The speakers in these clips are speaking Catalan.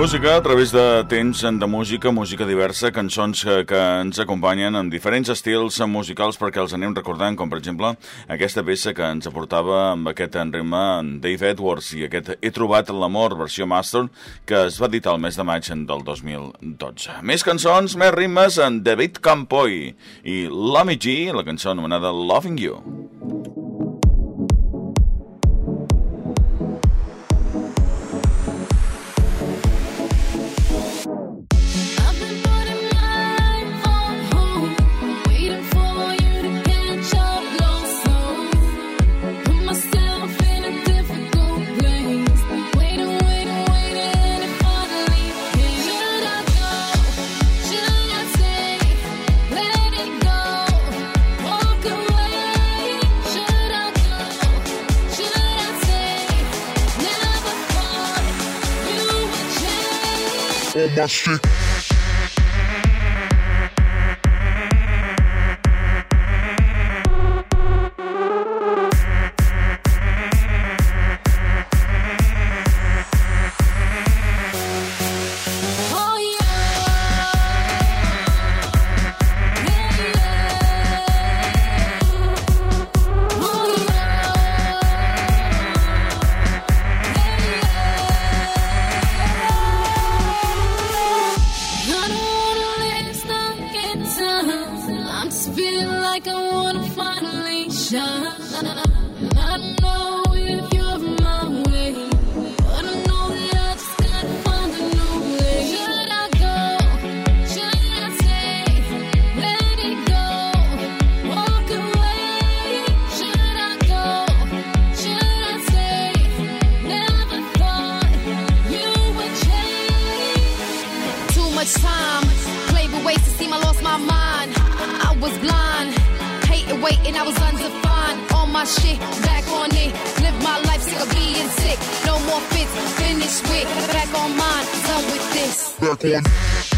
música a través de temps de música, música diversa, cançons que, que ens acompanyen en diferents estils musicals perquè els anem recordant, com per exemple aquesta peça que ens aportava amb aquest ritme Dave Edwards i aquest He trobat l'amor, versió master, que es va editar el mes de maig del 2012. Més cançons, més ritmes en David Campoy i Lamy G, la cançó anomenada Loving You. como se shit back on it. Live my life sick of being sick. No more fits, finish with. Back on mine, done with this. Back on.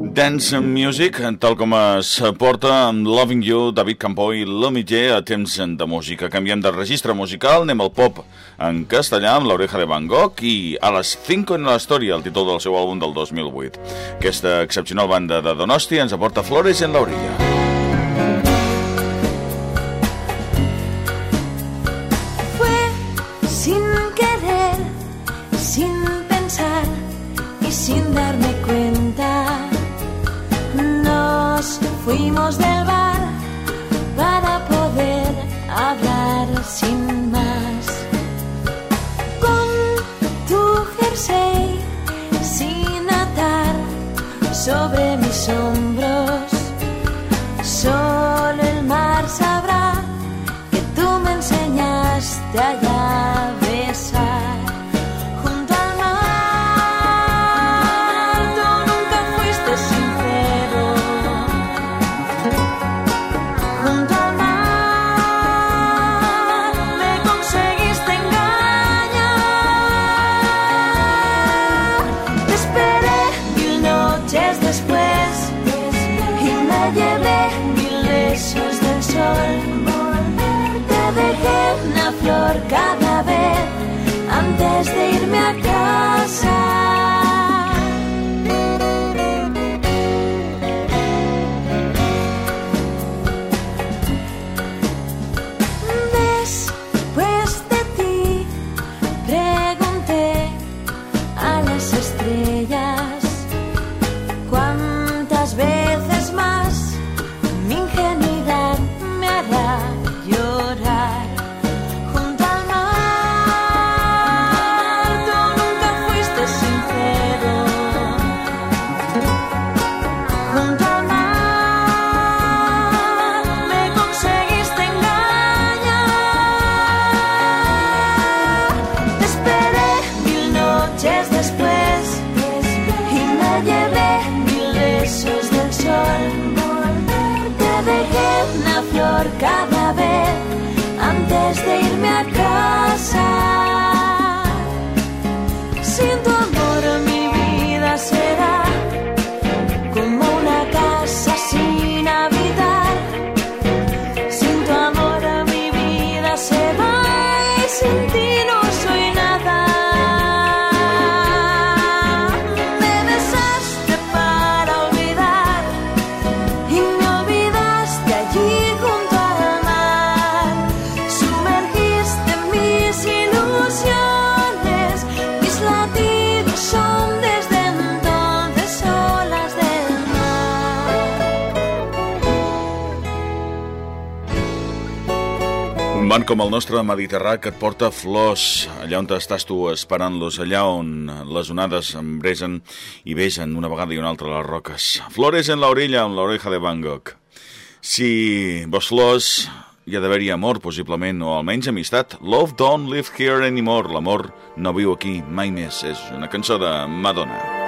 Dance Music, tal com es porta amb Loving You, David Campo i Lomité a temps de música. Canviem de registre musical, anem al pop en castellà amb l'oreja de Van Gogh i a les 5 en la història, el títol del seu àlbum del 2008. Aquesta excepcional banda de Donosti ens aporta Flores en l'orilla. Tant com el nostre Mediterrà que et porta flors, allà on estàs tu esperant-los, allà on les onades embresen i vegen una vegada i una altra les roques. Flores en la orella, en l'oreja de Van Gogh. Si vols flors, hi ha d'haver-hi amor, possiblement, o almenys amistat. Love don't live here anymore. L'amor no viu aquí mai més. És una cançó de Madonna.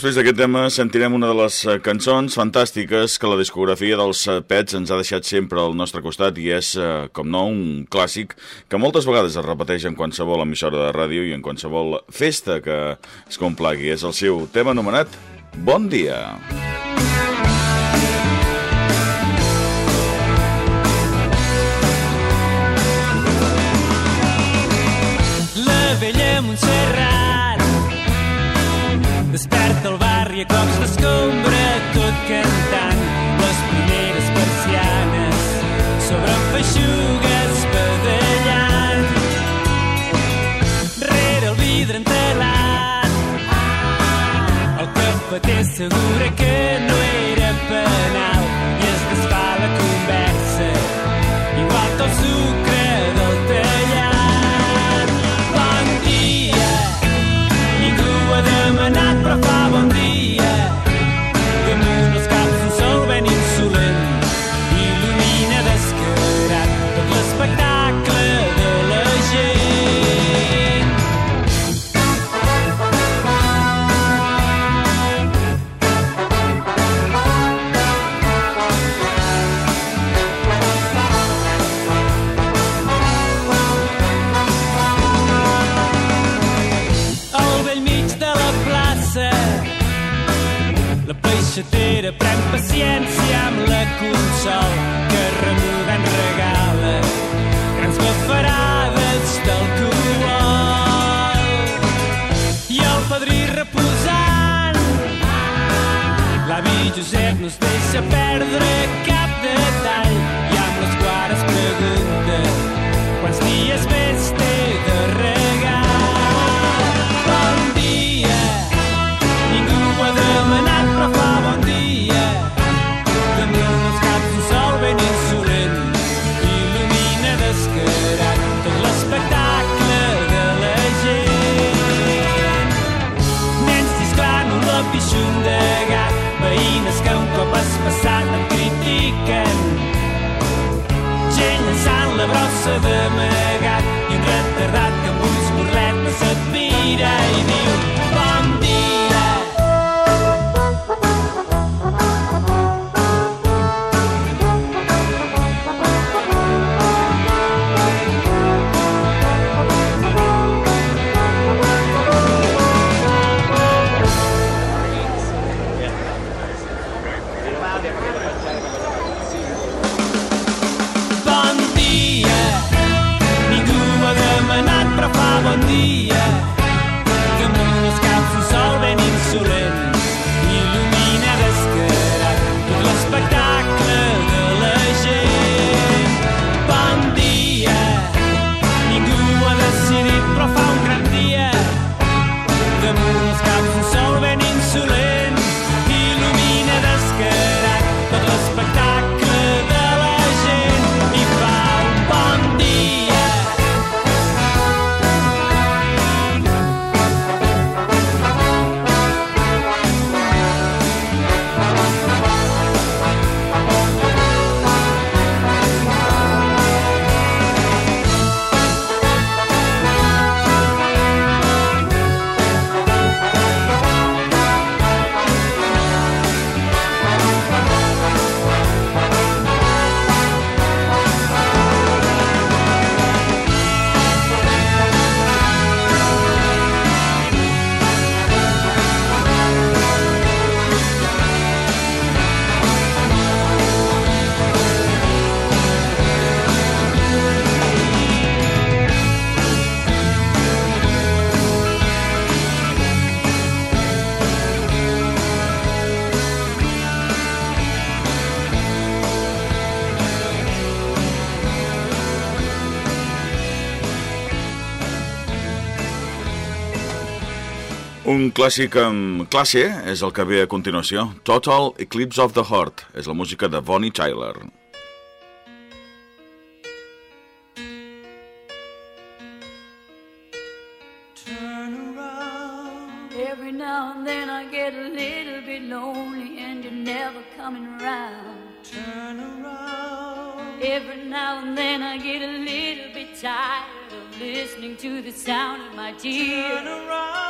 Després d'aquest tema sentirem una de les eh, cançons fantàstiques que la discografia dels eh, Pets ens ha deixat sempre al nostre costat i és, eh, com no, un clàssic que moltes vegades es repeteix en qualsevol emissora de ràdio i en qualsevol festa que es complagui. És el seu tema anomenat Bon dia. La vella Montserrat Desperta el barri a cops d'escombra, tot cantant les primeres persianes sobre feixugues pedallant. Rere el vidre entelat, el cafeter que no era penal un clàssic amb classe és el que ve a continuació. Total Eclipse of the Heart és la música de Bonnie Tyler. Turn around. Every now and then I get a little bit lonely And you're never coming around Turn around. Every now and then I get a little bit tired Of listening to the sound of my tears. Turn around.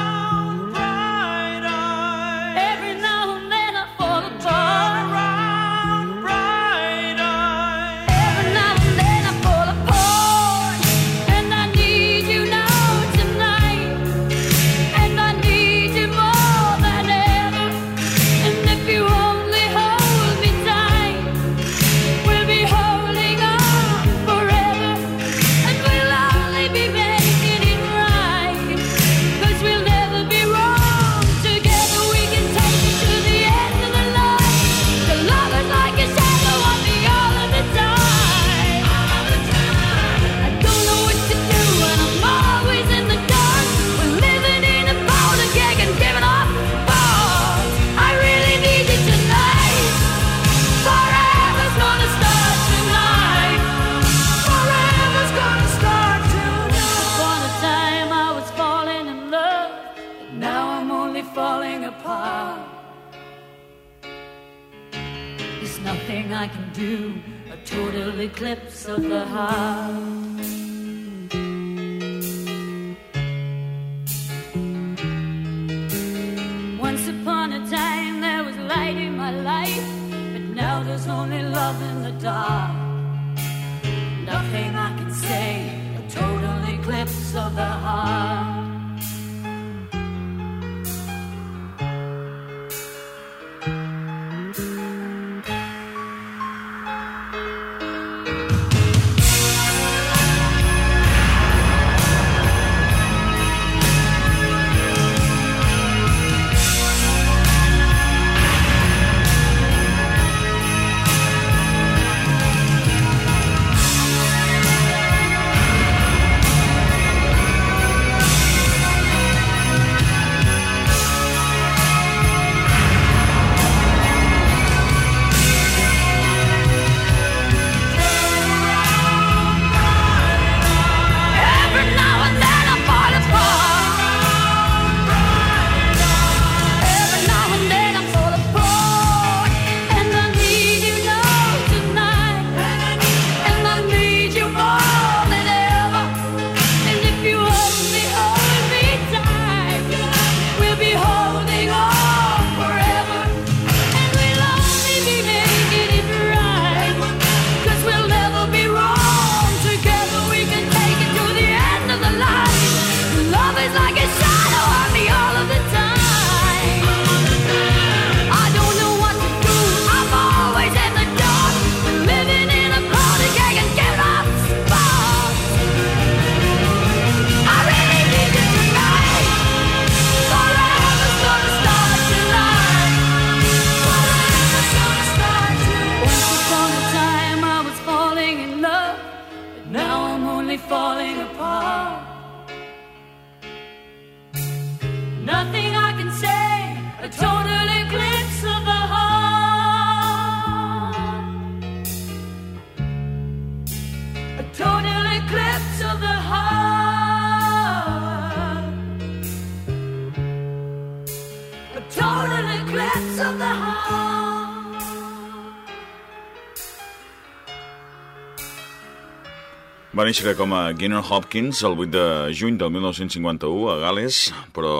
Va néixer com a Ginner Hopkins el 8 de juny del 1951 a Gales, però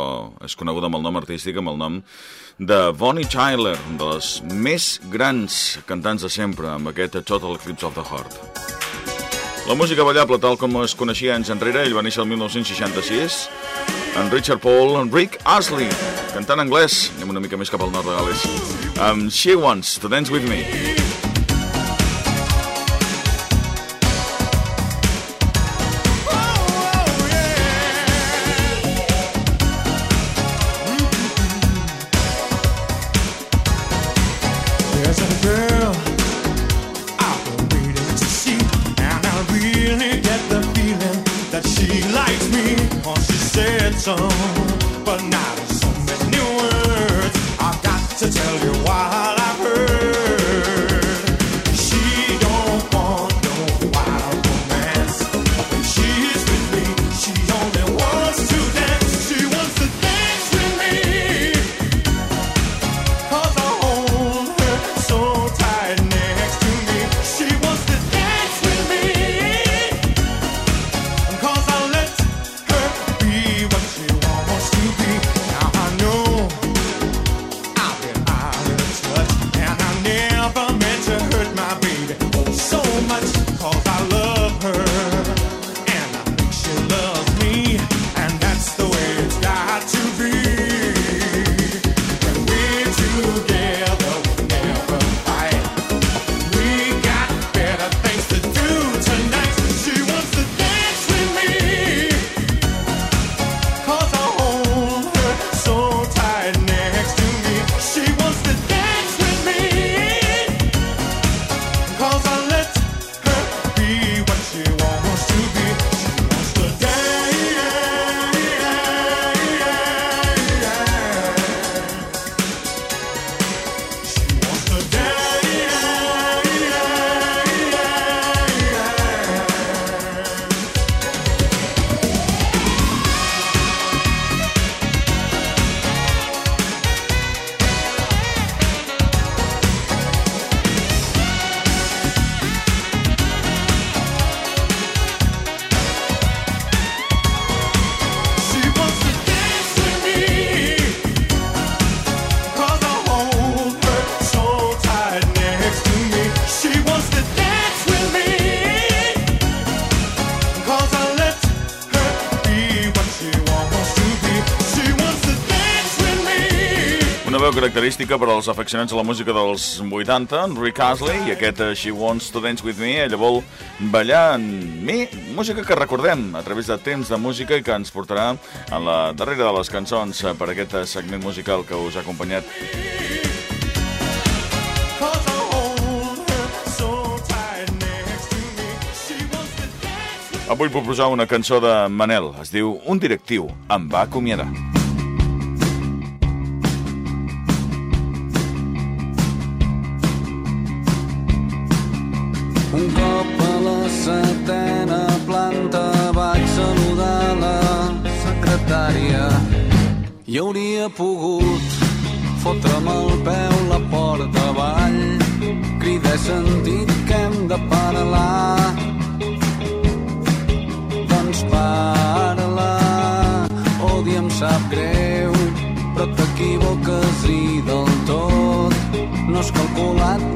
és coneguda amb el nom artístic, amb el nom de Bonnie Tyler, de les més grans cantants de sempre, amb aquest Total Eclipse of the Heart. La música ballable, tal com es coneixia anys enrere, ell va néixer el 1966, en Richard Paul, en Rick Astley, cantant anglès, anem una mica més cap al nord de Gales, amb She Wants to Dance With Me. to tell you what I've heard. Característica per als afeccionats a la música dels 80, Rick Astley, i aquest uh, She Wants to Dance With Me, ella vol ballar amb mi, música que recordem a través de temps de música i que ens portarà a la darrera de les cançons uh, per aquest uh, segment musical que us ha acompanyat. Avui puc posar una cançó de Manel. Es diu Un directiu em va acomiadar. I hauria pogut fotre'm el peu la porta avall. Crida he sentit que hem de parlar. Doncs parla, o oh, em sap greu, però t'equivoques i del tot no has calculat